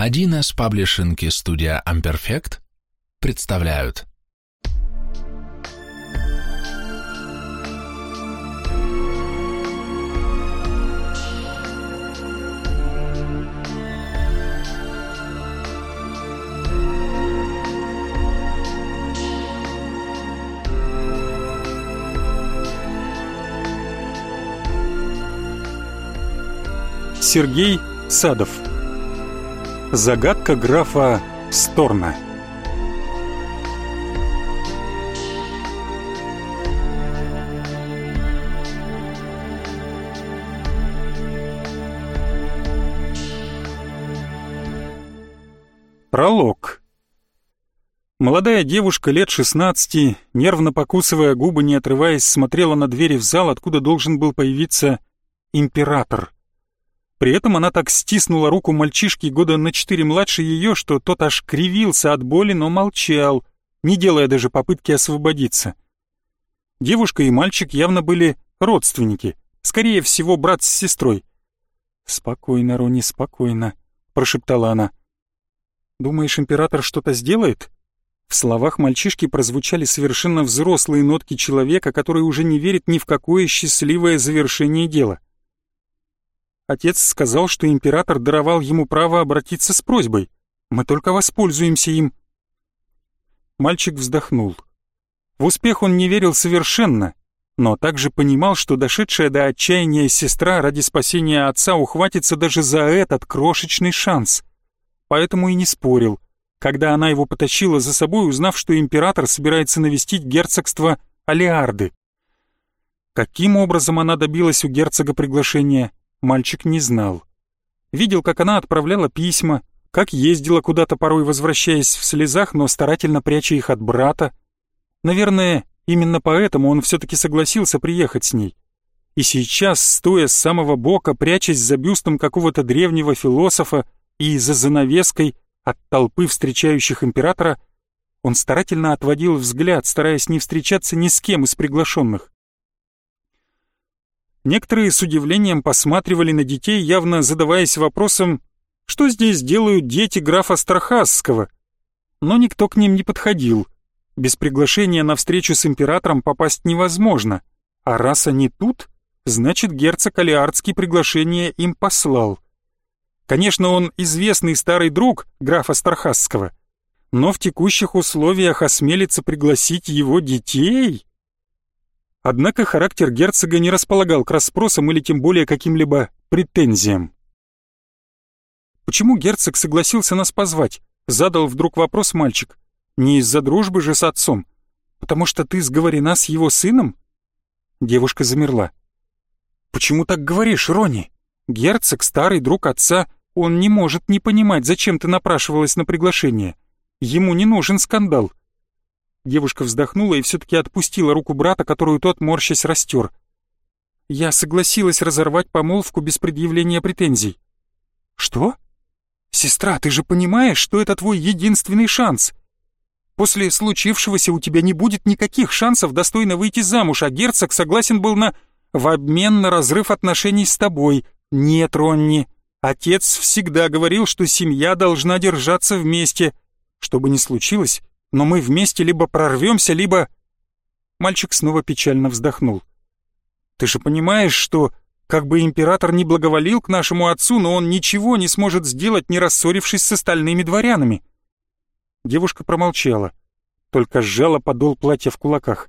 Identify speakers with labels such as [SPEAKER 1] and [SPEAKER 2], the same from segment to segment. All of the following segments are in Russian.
[SPEAKER 1] 1С паблишинг и студия Amperfect представляют.
[SPEAKER 2] Сергей Садов Загадка графа Сторна Пролог Молодая девушка лет 16, нервно покусывая губы, не отрываясь, смотрела на двери в зал, откуда должен был появиться император. При этом она так стиснула руку мальчишки года на четыре младше ее, что тот аж кривился от боли, но молчал, не делая даже попытки освободиться. Девушка и мальчик явно были родственники, скорее всего, брат с сестрой. «Спокойно, Рони, спокойно», — прошептала она. «Думаешь, император что-то сделает?» В словах мальчишки прозвучали совершенно взрослые нотки человека, который уже не верит ни в какое счастливое завершение дела. Отец сказал, что император даровал ему право обратиться с просьбой. Мы только воспользуемся им. Мальчик вздохнул. В успех он не верил совершенно, но также понимал, что дошедшая до отчаяния сестра ради спасения отца ухватится даже за этот крошечный шанс. Поэтому и не спорил, когда она его потащила за собой, узнав, что император собирается навестить герцогство Алиарды. Каким образом она добилась у герцога приглашения, мальчик не знал. Видел, как она отправляла письма, как ездила куда-то порой возвращаясь в слезах, но старательно пряча их от брата. Наверное, именно поэтому он все-таки согласился приехать с ней. И сейчас, стоя с самого бока, прячась за бюстом какого-то древнего философа и за занавеской от толпы встречающих императора, он старательно отводил взгляд, стараясь не встречаться ни с кем из приглашенных. Некоторые с удивлением посматривали на детей, явно задаваясь вопросом, что здесь делают дети графа Стархасского. Но никто к ним не подходил. Без приглашения на встречу с императором попасть невозможно. А раз они тут, значит герцог Алиардский приглашение им послал. Конечно, он известный старый друг графа Стархасского, но в текущих условиях осмелится пригласить его детей... Однако характер герцога не располагал к расспросам или тем более каким-либо претензиям. «Почему герцог согласился нас позвать?» — задал вдруг вопрос мальчик. «Не из-за дружбы же с отцом. Потому что ты сговорена с его сыном?» Девушка замерла. «Почему так говоришь, Рони? Герцог — старый друг отца, он не может не понимать, зачем ты напрашивалась на приглашение. Ему не нужен скандал. Девушка вздохнула и все-таки отпустила руку брата, которую тот, морщась, растер. «Я согласилась разорвать помолвку без предъявления претензий». «Что? Сестра, ты же понимаешь, что это твой единственный шанс. После случившегося у тебя не будет никаких шансов достойно выйти замуж, а герцог согласен был на... в обмен на разрыв отношений с тобой. Нет, Ронни, отец всегда говорил, что семья должна держаться вместе. Что бы ни случилось, но мы вместе либо прорвемся, либо...» Мальчик снова печально вздохнул. «Ты же понимаешь, что, как бы император не благоволил к нашему отцу, но он ничего не сможет сделать, не рассорившись с остальными дворянами». Девушка промолчала, только сжала подол платья в кулаках.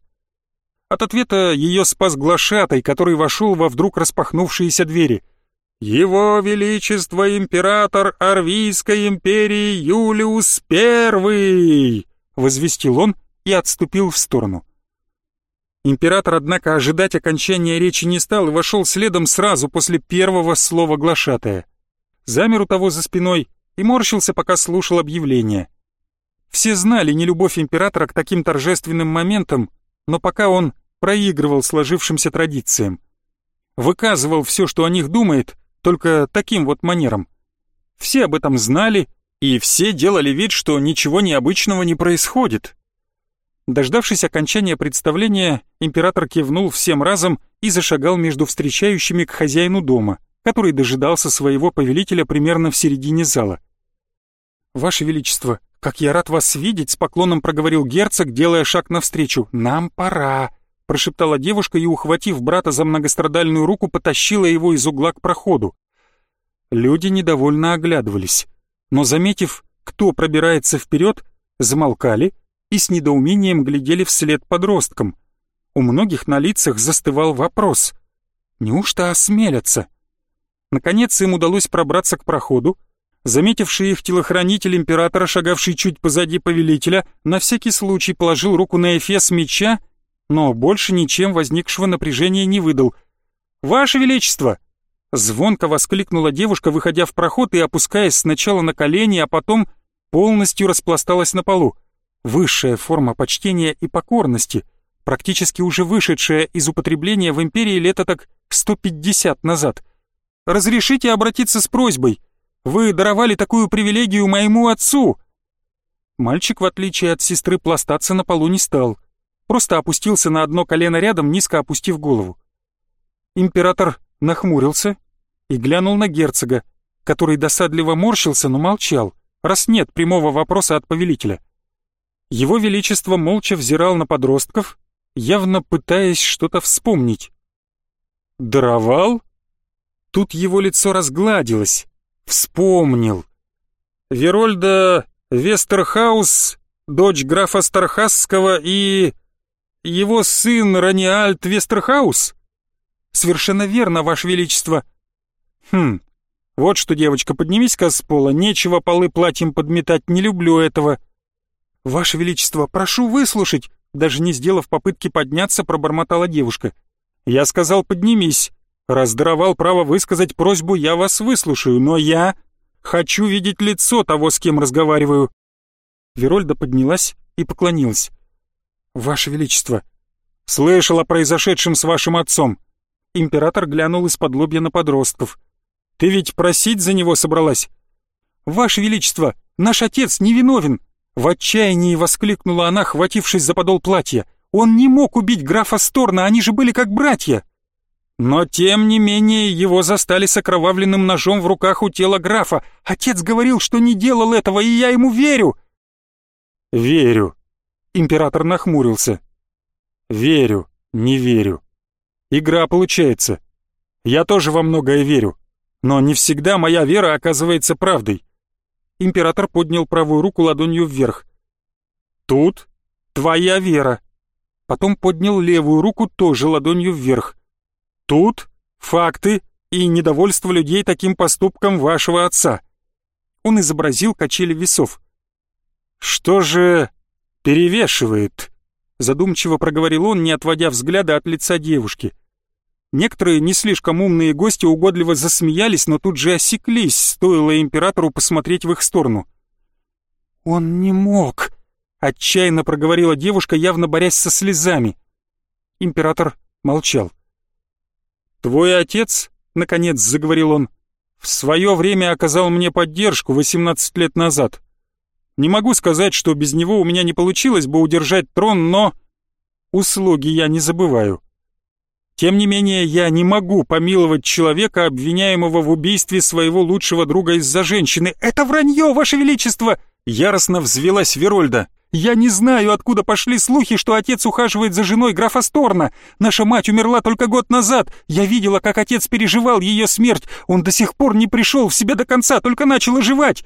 [SPEAKER 2] От ответа ее спас глашатай, который вошел во вдруг распахнувшиеся двери. «Его Величество Император Арвийской империи Юлиус Первый!» — возвестил он и отступил в сторону. Император, однако, ожидать окончания речи не стал и вошел следом сразу после первого слова глашатая. Замер у того за спиной и морщился, пока слушал объявление. Все знали нелюбовь императора к таким торжественным моментам, но пока он проигрывал сложившимся традициям. Выказывал все, что о них думает, только таким вот манером. Все об этом знали и все делали вид, что ничего необычного не происходит. Дождавшись окончания представления, император кивнул всем разом и зашагал между встречающими к хозяину дома, который дожидался своего повелителя примерно в середине зала. «Ваше Величество, как я рад вас видеть!» — с поклоном проговорил герцог, делая шаг навстречу. «Нам пора!» — прошептала девушка и, ухватив брата за многострадальную руку, потащила его из угла к проходу. Люди недовольно оглядывались, но, заметив, кто пробирается вперед, замолкали и с недоумением глядели вслед подросткам. У многих на лицах застывал вопрос. Неужто осмелятся? Наконец им удалось пробраться к проходу. Заметивший их телохранитель императора, шагавший чуть позади повелителя, на всякий случай положил руку на эфес меча, но больше ничем возникшего напряжения не выдал. «Ваше Величество!» Звонко воскликнула девушка, выходя в проход и опускаясь сначала на колени, а потом полностью распласталась на полу. Высшая форма почтения и покорности, практически уже вышедшая из употребления в империи лет так 150 назад. «Разрешите обратиться с просьбой? Вы даровали такую привилегию моему отцу!» Мальчик, в отличие от сестры, пластаться на полу не стал. Просто опустился на одно колено рядом, низко опустив голову. Император нахмурился и глянул на герцога, который досадливо морщился, но молчал, раз нет прямого вопроса от повелителя. Его Величество молча взирал на подростков, явно пытаясь что-то вспомнить. «Даровал?» Тут его лицо разгладилось. Вспомнил. Верольда Вестерхаус, дочь графа Стархасского и... его сын Раниальд Вестерхаус? Совершенно верно, Ваше Величество. Хм, вот что, девочка, поднимись-ка с пола, нечего полы платьем подметать, не люблю этого. Ваше Величество, прошу выслушать, даже не сделав попытки подняться, пробормотала девушка. Я сказал, поднимись. Раз даровал право высказать просьбу, я вас выслушаю, но я хочу видеть лицо того, с кем разговариваю. Верольда поднялась и поклонилась. «Ваше Величество, слышал о произошедшем с вашим отцом. Император глянул из-под лобья на подростков. «Ты ведь просить за него собралась?» «Ваше Величество, наш отец невиновен!» В отчаянии воскликнула она, хватившись за подол платья. «Он не мог убить графа Сторна, они же были как братья!» Но тем не менее его застали с окровавленным ножом в руках у тела графа. Отец говорил, что не делал этого, и я ему верю. Верю. Император нахмурился. Верю, не верю. Игра получается. Я тоже во многое верю, но не всегда моя вера оказывается правдой. Император поднял правую руку ладонью вверх. Тут твоя вера. Потом поднял левую руку тоже ладонью вверх. Тут факты и недовольство людей таким поступком вашего отца. Он изобразил качели весов. Что же перевешивает? Задумчиво проговорил он, не отводя взгляда от лица девушки. Некоторые не слишком умные гости угодливо засмеялись, но тут же осеклись, стоило императору посмотреть в их сторону. «Он не мог», — отчаянно проговорила девушка, явно борясь со слезами. Император молчал. «Твой отец», — наконец заговорил он, — «в свое время оказал мне поддержку 18 лет назад. Не могу сказать, что без него у меня не получилось бы удержать трон, но услуги я не забываю. Тем не менее, я не могу помиловать человека, обвиняемого в убийстве своего лучшего друга из-за женщины. Это вранье, Ваше Величество!» Яростно взвелась Верольда. «Я не знаю, откуда пошли слухи, что отец ухаживает за женой графа Сторна. Наша мать умерла только год назад. Я видела, как отец переживал ее смерть. Он до сих пор не пришел в себя до конца, только начал оживать».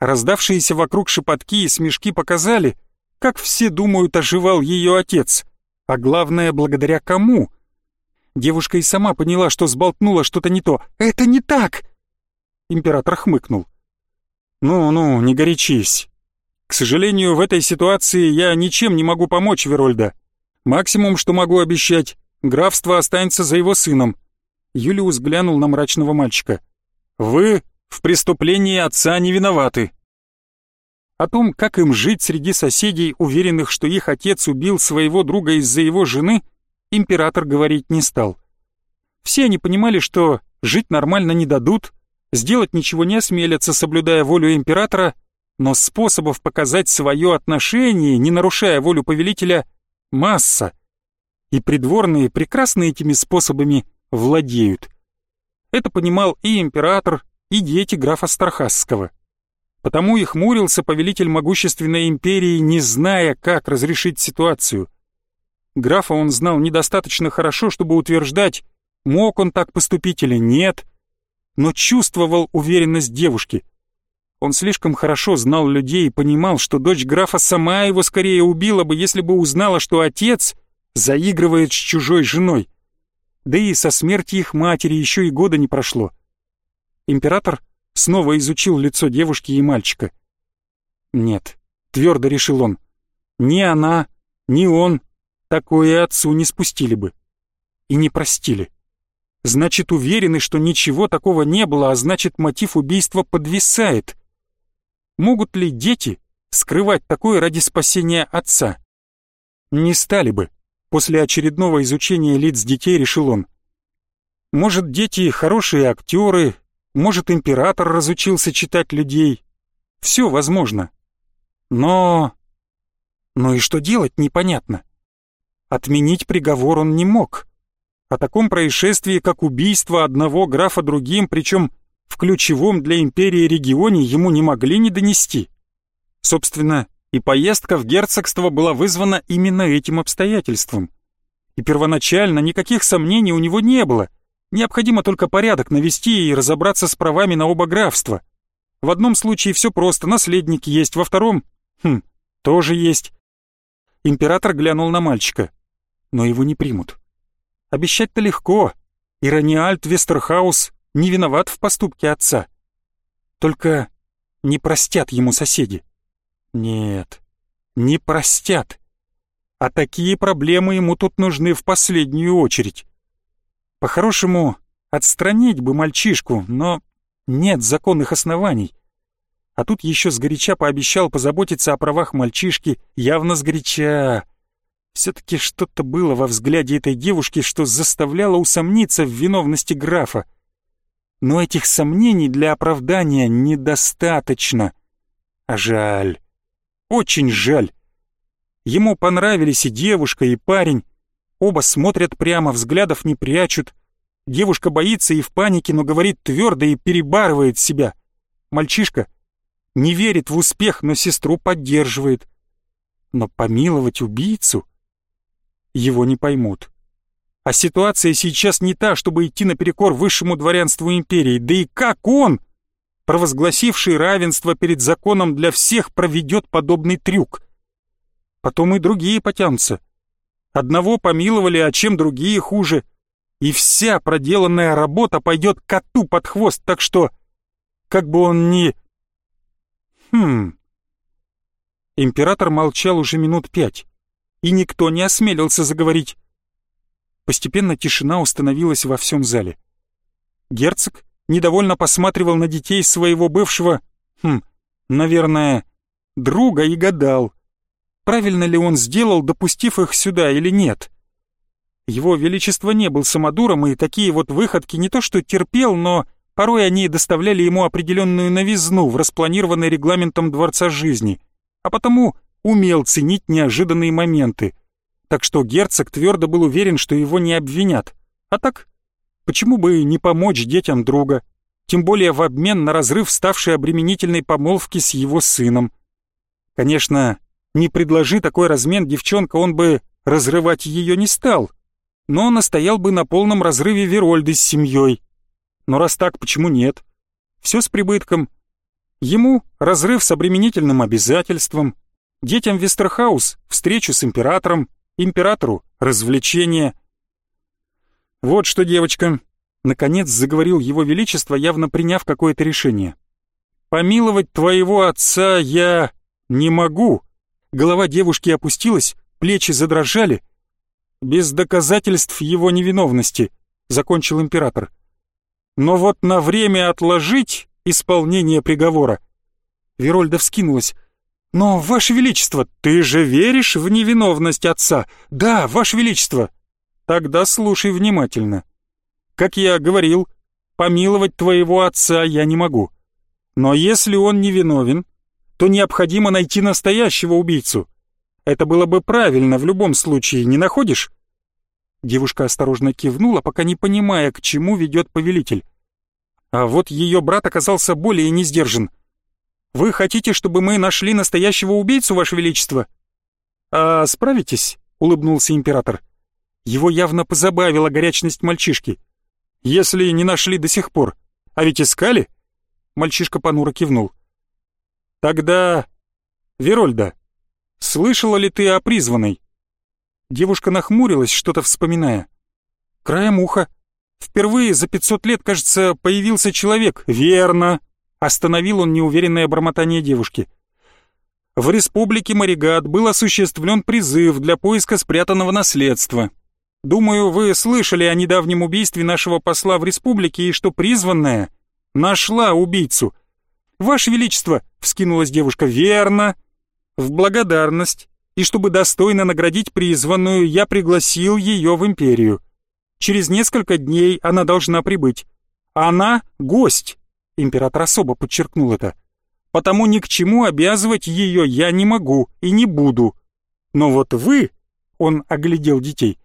[SPEAKER 2] Раздавшиеся вокруг шепотки и смешки показали, как все думают, оживал ее отец. А главное, благодаря кому — Девушка и сама поняла, что сболтнула что-то не то. «Это не так!» Император хмыкнул. «Ну-ну, не горячись. К сожалению, в этой ситуации я ничем не могу помочь Верольда. Максимум, что могу обещать, графство останется за его сыном». Юлиус глянул на мрачного мальчика. «Вы в преступлении отца не виноваты». О том, как им жить среди соседей, уверенных, что их отец убил своего друга из-за его жены, император говорить не стал. Все они понимали, что жить нормально не дадут, сделать ничего не осмелятся, соблюдая волю императора, но способов показать свое отношение, не нарушая волю повелителя, масса. И придворные прекрасно этими способами владеют. Это понимал и император, и дети графа Стархасского. Потому и хмурился повелитель могущественной империи, не зная, как разрешить ситуацию. Графа он знал недостаточно хорошо, чтобы утверждать, мог он так поступить или нет, но чувствовал уверенность девушки. Он слишком хорошо знал людей и понимал, что дочь графа сама его скорее убила бы, если бы узнала, что отец заигрывает с чужой женой. Да и со смерти их матери еще и года не прошло. Император снова изучил лицо девушки и мальчика. Нет, твердо решил он, ни она, ни он такое отцу не спустили бы. И не простили. Значит, уверены, что ничего такого не было, а значит, мотив убийства подвисает. Могут ли дети скрывать такое ради спасения отца? Не стали бы. После очередного изучения лиц детей решил он. Может, дети хорошие актеры, может, император разучился читать людей. Все возможно. Но... Но и что делать, непонятно. Отменить приговор он не мог. О таком происшествии, как убийство одного графа другим, причем в ключевом для империи регионе, ему не могли не донести. Собственно, и поездка в герцогство была вызвана именно этим обстоятельством. И первоначально никаких сомнений у него не было — Необходимо только порядок навести и разобраться с правами на оба графства. В одном случае все просто, наследник есть, во втором... Хм, тоже есть. Император глянул на мальчика. Но его не примут. Обещать-то легко. И Вестерхаус не виноват в поступке отца. Только не простят ему соседи. Нет, не простят. А такие проблемы ему тут нужны в последнюю очередь. По-хорошему, отстранить бы мальчишку, но нет законных оснований. А тут еще сгоряча пообещал позаботиться о правах мальчишки, явно сгоряча. Все-таки что-то было во взгляде этой девушки, что заставляло усомниться в виновности графа. Но этих сомнений для оправдания недостаточно. А жаль. Очень жаль. Ему понравились и девушка, и парень, Оба смотрят прямо, взглядов не прячут. Девушка боится и в панике, но говорит твердо и перебарывает себя. Мальчишка не верит в успех, но сестру поддерживает. Но помиловать убийцу его не поймут. А ситуация сейчас не та, чтобы идти наперекор высшему дворянству империи. Да и как он, провозгласивший равенство перед законом для всех, проведет подобный трюк? Потом и другие потянутся. Одного помиловали, а чем другие хуже. И вся проделанная работа пойдет коту под хвост, так что... Как бы он ни... Хм... Император молчал уже минут пять, и никто не осмелился заговорить. Постепенно тишина установилась во всем зале. Герцог недовольно посматривал на детей своего бывшего, хм, наверное, друга и гадал, правильно ли он сделал, допустив их сюда или нет. Его Величество не был самодуром, и такие вот выходки не то что терпел, но порой они доставляли ему определенную новизну в распланированной регламентом Дворца жизни, а потому умел ценить неожиданные моменты. Так что герцог твердо был уверен, что его не обвинят. А так, почему бы не помочь детям друга? Тем более в обмен на разрыв ставшей обременительной помолвки с его сыном. Конечно, не предложи такой размен девчонка, он бы разрывать ее не стал, но настоял бы на полном разрыве Верольды с семьей. Но раз так, почему нет? Все с прибытком. Ему разрыв с обременительным обязательством, детям Вестерхаус встречу с императором, императору развлечение. Вот что, девочка, наконец заговорил его величество, явно приняв какое-то решение. Помиловать твоего отца я не могу, Голова девушки опустилась, плечи задрожали. «Без доказательств его невиновности», — закончил император. «Но вот на время отложить исполнение приговора». Верольда вскинулась. «Но, Ваше Величество, ты же веришь в невиновность отца?» «Да, Ваше Величество». «Тогда слушай внимательно. Как я говорил, помиловать твоего отца я не могу. Но если он невиновен, то необходимо найти настоящего убийцу. Это было бы правильно в любом случае, не находишь?» Девушка осторожно кивнула, пока не понимая, к чему ведет повелитель. А вот ее брат оказался более несдержан. Вы хотите, чтобы мы нашли настоящего убийцу, Ваше Величество?» «А справитесь?» — улыбнулся император. Его явно позабавила горячность мальчишки. «Если не нашли до сих пор. А ведь искали?» Мальчишка понуро кивнул. «Тогда... Верольда, слышала ли ты о призванной?» Девушка нахмурилась, что-то вспоминая. «Краем уха. Впервые за пятьсот лет, кажется, появился человек. Верно!» Остановил он неуверенное бормотание девушки. В республике Маригат был осуществлен призыв для поиска спрятанного наследства. Думаю, вы слышали о недавнем убийстве нашего посла в республике и что призванная нашла убийцу. Ваше Величество, вскинулась девушка, верно. В благодарность и чтобы достойно наградить призванную, я пригласил ее в империю. Через несколько дней она должна прибыть. Она — гость, Император особо подчеркнул это. «Потому ни к чему обязывать ее я не могу и не буду. Но вот вы...» — он оглядел детей.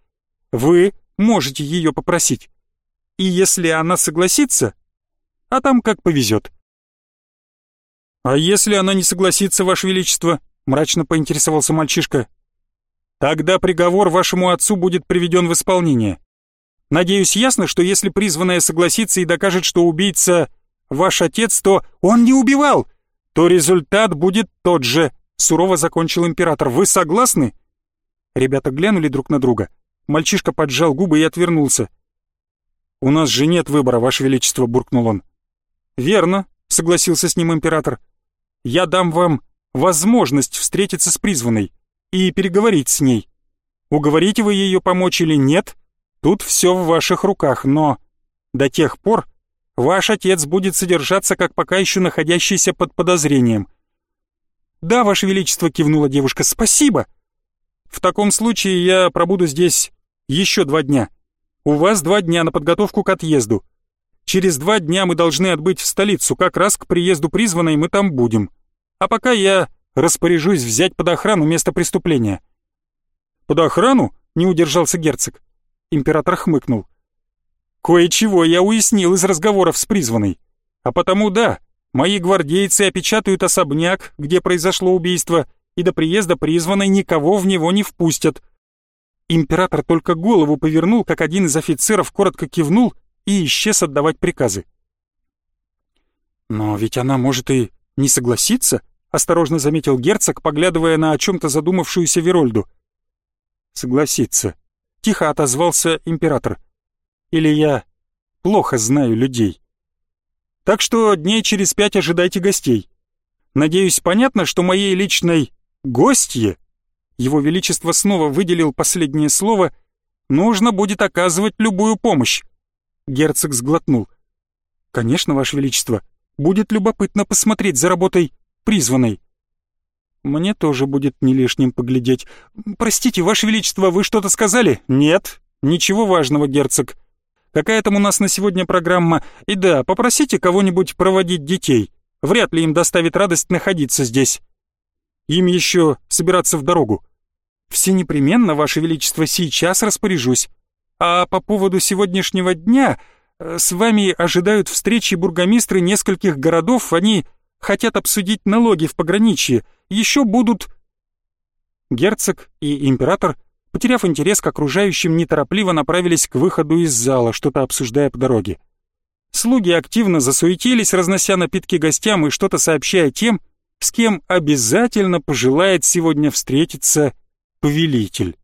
[SPEAKER 2] «Вы можете ее попросить. И если она согласится, а там как повезет». «А если она не согласится, Ваше Величество?» — мрачно поинтересовался мальчишка. «Тогда приговор вашему отцу будет приведен в исполнение. Надеюсь, ясно, что если призванная согласится и докажет, что убийца ваш отец, то он не убивал, то результат будет тот же, сурово закончил император. Вы согласны? Ребята глянули друг на друга. Мальчишка поджал губы и отвернулся. «У нас же нет выбора, Ваше Величество», — буркнул он. «Верно», — согласился с ним император. «Я дам вам возможность встретиться с призванной и переговорить с ней. Уговорите вы ее помочь или нет, тут все в ваших руках, но до тех пор, Ваш отец будет содержаться, как пока еще находящийся под подозрением». «Да, Ваше Величество», — кивнула девушка, — «спасибо». «В таком случае я пробуду здесь еще два дня. У вас два дня на подготовку к отъезду. Через два дня мы должны отбыть в столицу, как раз к приезду призванной мы там будем. А пока я распоряжусь взять под охрану место преступления». «Под охрану?» — не удержался герцог. Император хмыкнул. Кое-чего я уяснил из разговоров с призванной. А потому да, мои гвардейцы опечатают особняк, где произошло убийство, и до приезда призванной никого в него не впустят. Император только голову повернул, как один из офицеров коротко кивнул и исчез отдавать приказы. «Но ведь она может и не согласиться», — осторожно заметил герцог, поглядывая на о чем-то задумавшуюся Верольду. «Согласиться», — тихо отозвался император или я плохо знаю людей. Так что дней через пять ожидайте гостей. Надеюсь, понятно, что моей личной гостье, его величество снова выделил последнее слово, нужно будет оказывать любую помощь. Герцог сглотнул. Конечно, ваше величество, будет любопытно посмотреть за работой призванной. Мне тоже будет не лишним поглядеть. Простите, ваше величество, вы что-то сказали? Нет, ничего важного, герцог. Какая там у нас на сегодня программа? И да, попросите кого-нибудь проводить детей. Вряд ли им доставит радость находиться здесь. Им еще собираться в дорогу. Все непременно, Ваше Величество, сейчас распоряжусь. А по поводу сегодняшнего дня э, с вами ожидают встречи бургомистры нескольких городов. Они хотят обсудить налоги в пограничье. Еще будут... Герцог и император потеряв интерес к окружающим, неторопливо направились к выходу из зала, что-то обсуждая по дороге. Слуги активно засуетились, разнося напитки гостям и что-то сообщая тем, с кем обязательно пожелает сегодня встретиться повелитель.